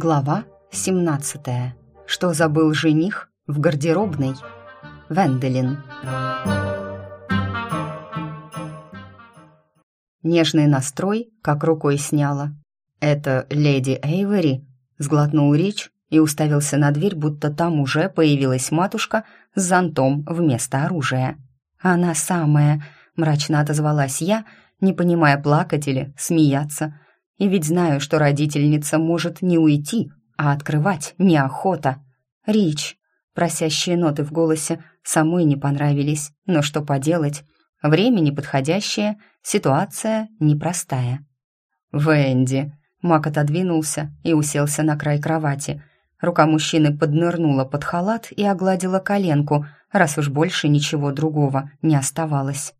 Глава 17. Что забыл жених в гардеробной? Венделин. Нежный настрой как рукой сняло. «Это леди Эйвери?» — сглотнул Рич и уставился на дверь, будто там уже появилась матушка с зонтом вместо оружия. «Она самая», — мрачно отозвалась я, не понимая, плакать или смеяться — и ведь знаю, что родительница может не уйти, а открывать неохота. Рич, просящие ноты в голосе, самой не понравились, но что поделать? Время неподходящее, ситуация непростая. «Венди!» Мак отодвинулся и уселся на край кровати. Рука мужчины поднырнула под халат и огладила коленку, раз уж больше ничего другого не оставалось.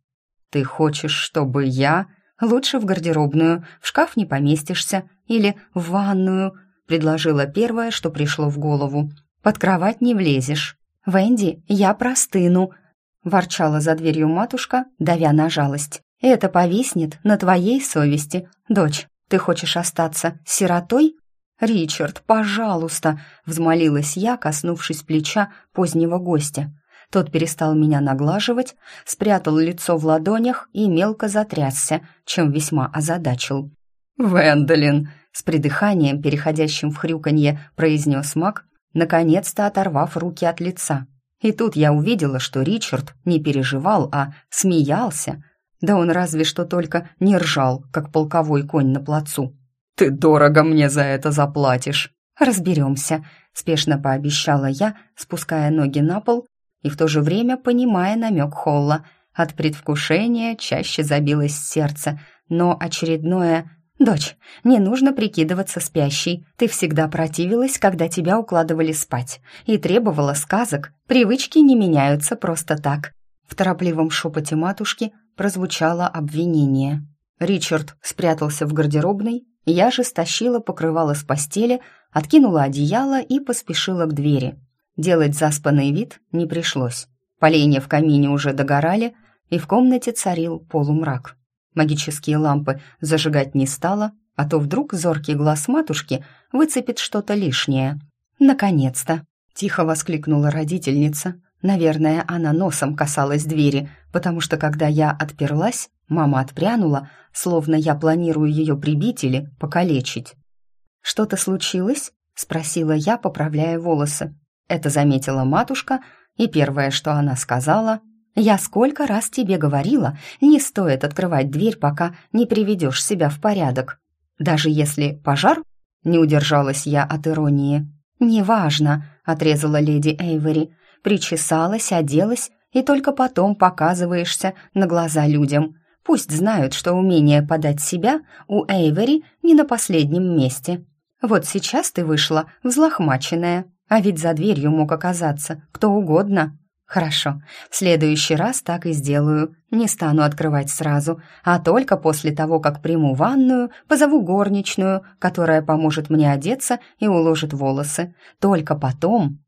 «Ты хочешь, чтобы я...» Лучше в гардеробную, в шкаф не поместишься, или в ванную», — предложила первое, что пришло в голову. «Под кровать не влезешь». «Венди, я простыну», — ворчала за дверью матушка, давя на жалость. «Это повиснет на твоей совести. Дочь, ты хочешь остаться сиротой?» «Ричард, пожалуйста!» — взмолилась я, коснувшись плеча позднего гостя. Тот перестал меня наглаживать, спрятал лицо в ладонях и мелко затрясся, чем весьма озадачил. «Вендолин!» — с придыханием, переходящим в хрюканье, произнес маг, наконец-то оторвав руки от лица. И тут я увидела, что Ричард не переживал, а смеялся. Да он разве что только не ржал, как полковой конь на плацу. «Ты дорого мне за это заплатишь!» «Разберемся», — спешно пообещала я, спуская ноги на пол и в то же время понимая намек Холла. От предвкушения чаще забилось сердце, но очередное «Дочь, не нужно прикидываться спящей. Ты всегда противилась, когда тебя укладывали спать, и требовала сказок. Привычки не меняются просто так». В торопливом шепоте матушки прозвучало обвинение. Ричард спрятался в гардеробной, я же стащила покрывало с постели, откинула одеяло и поспешила к двери. Делать заспанный вид не пришлось. Поленья в камине уже догорали, и в комнате царил полумрак. Магические лампы зажигать не стало, а то вдруг зоркий глаз матушки выцепит что-то лишнее. «Наконец-то!» — тихо воскликнула родительница. Наверное, она носом касалась двери, потому что, когда я отперлась, мама отпрянула, словно я планирую ее прибить или покалечить. «Что-то случилось?» — спросила я, поправляя волосы. Это заметила матушка, и первое, что она сказала, «Я сколько раз тебе говорила, не стоит открывать дверь, пока не приведешь себя в порядок. Даже если пожар?» Не удержалась я от иронии. «Неважно», — отрезала леди Эйвери, причесалась, оделась, и только потом показываешься на глаза людям. Пусть знают, что умение подать себя у Эйвери не на последнем месте. Вот сейчас ты вышла взлохмаченная, а ведь за дверью мог оказаться кто угодно. Хорошо, в следующий раз так и сделаю. Не стану открывать сразу, а только после того, как приму ванную, позову горничную, которая поможет мне одеться и уложит волосы. Только потом...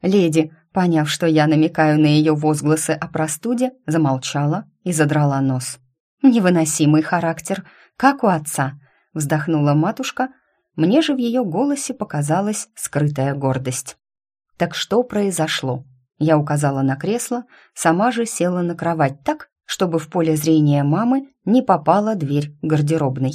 Леди, поняв, что я намекаю на ее возгласы о простуде, замолчала и задрала нос. «Невыносимый характер, как у отца», — вздохнула матушка, — мне же в ее голосе показалась скрытая гордость. «Так что произошло?» Я указала на кресло, сама же села на кровать так, чтобы в поле зрения мамы не попала дверь гардеробной.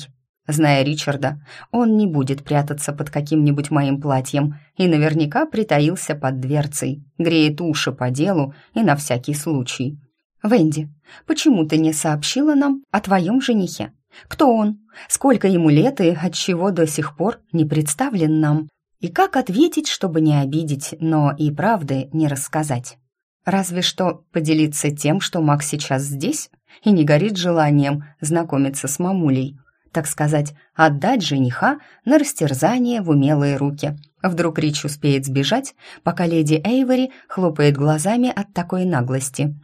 Зная Ричарда, он не будет прятаться под каким-нибудь моим платьем и наверняка притаился под дверцей, греет уши по делу и на всякий случай. «Венди, почему ты не сообщила нам о твоем женихе?» Кто он? Сколько ему лет и от чего до сих пор не представлен нам? И как ответить, чтобы не обидеть, но и правды не рассказать? Разве что поделиться тем, что Макс сейчас здесь и не горит желанием знакомиться с мамулей. Так сказать, отдать жениха на растерзание в умелые руки. Вдруг Рич успеет сбежать, пока леди Эйвори хлопает глазами от такой наглости.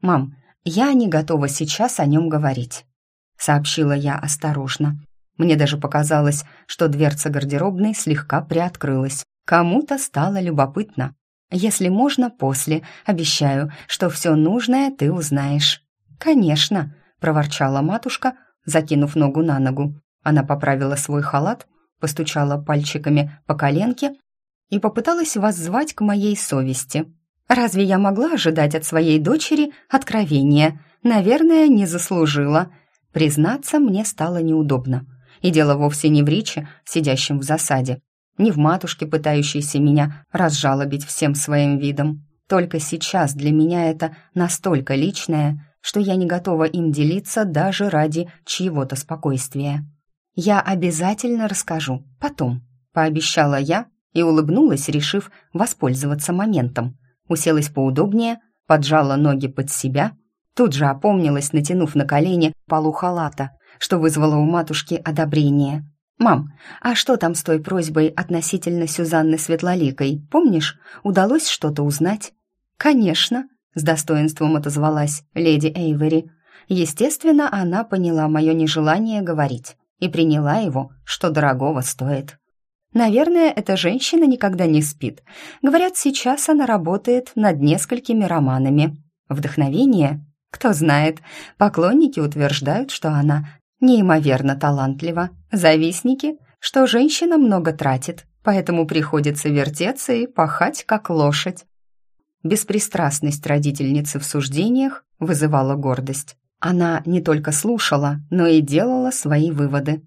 «Мам, я не готова сейчас о нем говорить сообщила я осторожно. Мне даже показалось, что дверца гардеробной слегка приоткрылась. Кому-то стало любопытно. Если можно, после. Обещаю, что все нужное ты узнаешь. Конечно, проворчала матушка, закинув ногу на ногу. Она поправила свой халат постучала пальчиками по коленке и попыталась воззвать к моей совести. Разве я могла ожидать от своей дочери откровения? Наверное, не заслужила. Признаться, мне стало неудобно. И дело вовсе не в Риче, сидящем в засаде, не в матушке, пытающейся меня разжалобить всем своим видом. Только сейчас для меня это настолько личное, что я не готова им делиться даже ради чьего-то спокойствия. «Я обязательно расскажу, потом», — пообещала я и улыбнулась, решив воспользоваться моментом. Уселась поудобнее, поджала ноги под себя, тут же опомнилась, натянув на колени полу халата, что вызвало у матушки одобрение. «Мам, а что там с той просьбой относительно Сюзанны Светлоликой? Помнишь, удалось что-то узнать?» «Конечно», — с достоинством отозвалась леди Эйвери. Естественно, она поняла мое нежелание говорить и приняла его, что дорогого стоит. Наверное, эта женщина никогда не спит. Говорят, сейчас она работает над несколькими романами. Вдохновение? Кто знает. Поклонники утверждают, что она неимоверно талантлива. Завистники, что женщина много тратит, поэтому приходится вертеться и пахать, как лошадь. Беспристрастность родительницы в суждениях вызывала гордость. Она не только слушала, но и делала свои выводы.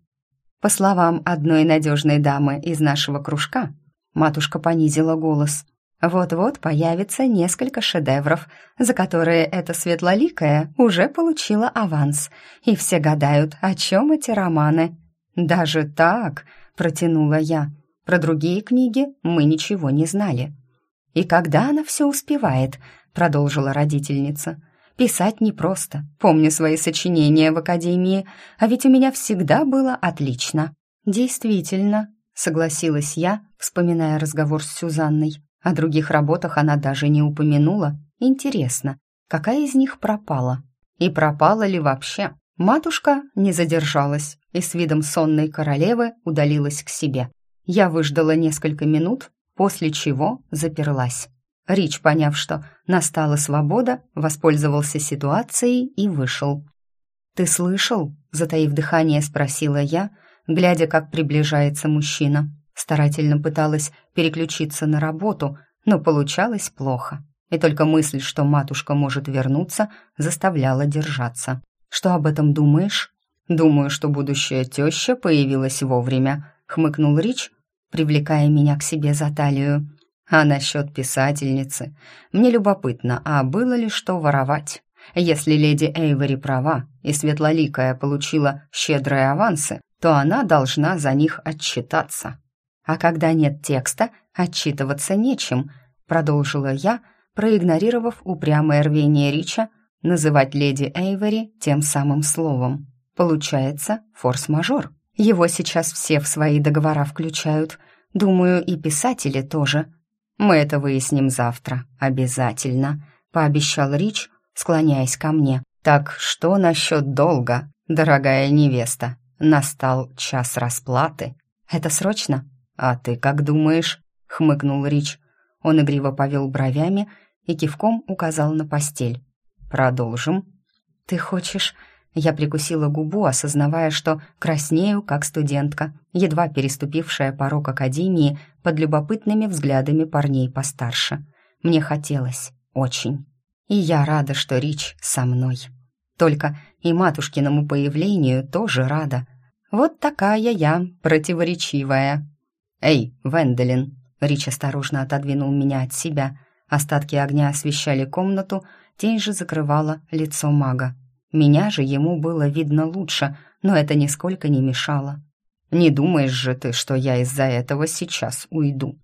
По словам одной надежной дамы из нашего кружка, матушка понизила голос. Вот-вот появится несколько шедевров, за которые эта светлоликая уже получила аванс, и все гадают, о чем эти романы. «Даже так?» — протянула я. «Про другие книги мы ничего не знали». «И когда она все успевает?» — продолжила родительница. Писать непросто. Помню свои сочинения в академии, а ведь у меня всегда было отлично. Действительно, согласилась я, вспоминая разговор с Сюзанной. О других работах она даже не упомянула. Интересно, какая из них пропала? И пропала ли вообще? Матушка не задержалась и с видом сонной королевы удалилась к себе. Я выждала несколько минут, после чего заперлась. Рич, поняв, что настала свобода, воспользовался ситуацией и вышел. «Ты слышал?» — затаив дыхание, спросила я, глядя, как приближается мужчина. Старательно пыталась переключиться на работу, но получалось плохо. И только мысль, что матушка может вернуться, заставляла держаться. «Что об этом думаешь?» «Думаю, что будущая теща появилась вовремя», — хмыкнул Рич, привлекая меня к себе за талию. А насчет писательницы? Мне любопытно, а было ли что воровать? Если леди Эйвори права и Светлоликая получила щедрые авансы, то она должна за них отчитаться. А когда нет текста, отчитываться нечем, продолжила я, проигнорировав упрямое рвение Рича называть леди Эйвори тем самым словом. Получается, форс-мажор. Его сейчас все в свои договора включают. Думаю, и писатели тоже – «Мы это выясним завтра, обязательно», — пообещал Рич, склоняясь ко мне. «Так что насчет долга, дорогая невеста? Настал час расплаты. Это срочно?» «А ты как думаешь?» — хмыкнул Рич. Он игриво повел бровями и кивком указал на постель. «Продолжим». «Ты хочешь...» Я прикусила губу, осознавая, что краснею, как студентка, едва переступившая порог академии под любопытными взглядами парней постарше. Мне хотелось, очень. И я рада, что Рич со мной. Только и матушкиному появлению тоже рада. Вот такая я, противоречивая. «Эй, Венделин!» Рич осторожно отодвинул меня от себя. Остатки огня освещали комнату, тень же закрывала лицо мага. Меня же ему было видно лучше, но это нисколько не мешало. Не думаешь же ты, что я из-за этого сейчас уйду?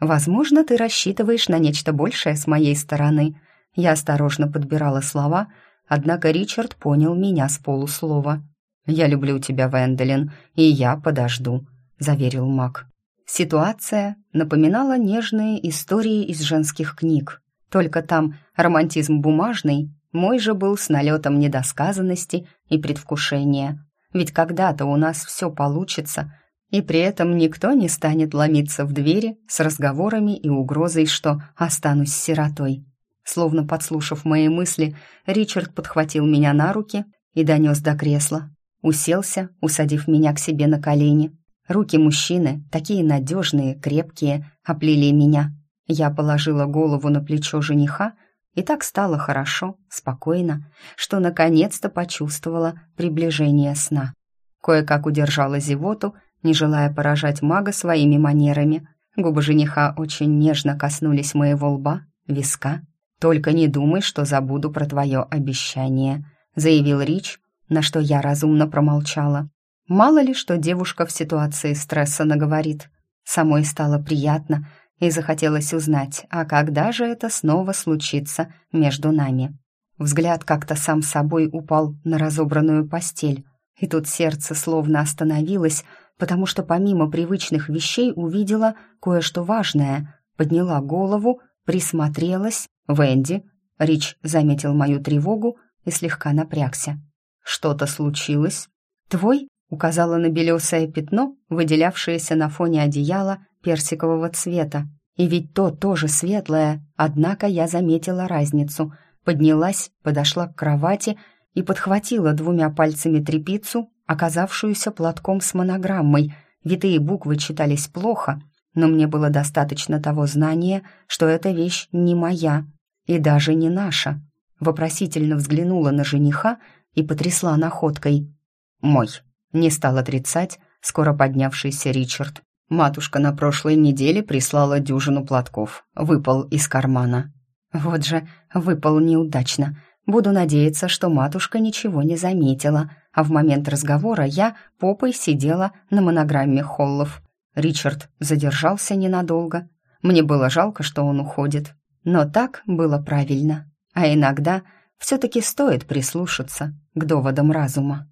Возможно, ты рассчитываешь на нечто большее с моей стороны. Я осторожно подбирала слова, однако Ричард понял меня с полуслова. «Я люблю тебя, Венделин, и я подожду», — заверил маг. Ситуация напоминала нежные истории из женских книг, только там романтизм бумажный, мой же был с налетом недосказанности и предвкушения. Ведь когда-то у нас все получится, и при этом никто не станет ломиться в двери с разговорами и угрозой, что останусь сиротой. Словно подслушав мои мысли, Ричард подхватил меня на руки и донес до кресла. Уселся, усадив меня к себе на колени. Руки мужчины, такие надежные, крепкие, оплели меня. Я положила голову на плечо жениха, и так стало хорошо, спокойно, что наконец-то почувствовала приближение сна. Кое-как удержала зевоту, не желая поражать мага своими манерами. Губы жениха очень нежно коснулись моего лба, виска. «Только не думай, что забуду про твое обещание», — заявил Рич, на что я разумно промолчала. Мало ли, что девушка в ситуации стресса наговорит. Самой стало приятно и захотелось узнать, а когда же это снова случится между нами. Взгляд как-то сам собой упал на разобранную постель, и тут сердце словно остановилось, потому что помимо привычных вещей увидела кое-что важное, подняла голову, присмотрелась. «Венди!» Рич заметил мою тревогу и слегка напрягся. «Что-то случилось?» «Твой?» Указала на белесое пятно, выделявшееся на фоне одеяла персикового цвета. И ведь то тоже светлое, однако я заметила разницу. Поднялась, подошла к кровати и подхватила двумя пальцами трепицу, оказавшуюся платком с монограммой. Витые буквы читались плохо, но мне было достаточно того знания, что эта вещь не моя и даже не наша. Вопросительно взглянула на жениха и потрясла находкой. «Мой», не стал отрицать скоро поднявшийся Ричард. Матушка на прошлой неделе прислала дюжину платков. Выпал из кармана. Вот же, выпал неудачно. Буду надеяться, что матушка ничего не заметила, а в момент разговора я попой сидела на монограмме Холлов. Ричард задержался ненадолго. Мне было жалко, что он уходит. Но так было правильно. А иногда все-таки стоит прислушаться к доводам разума.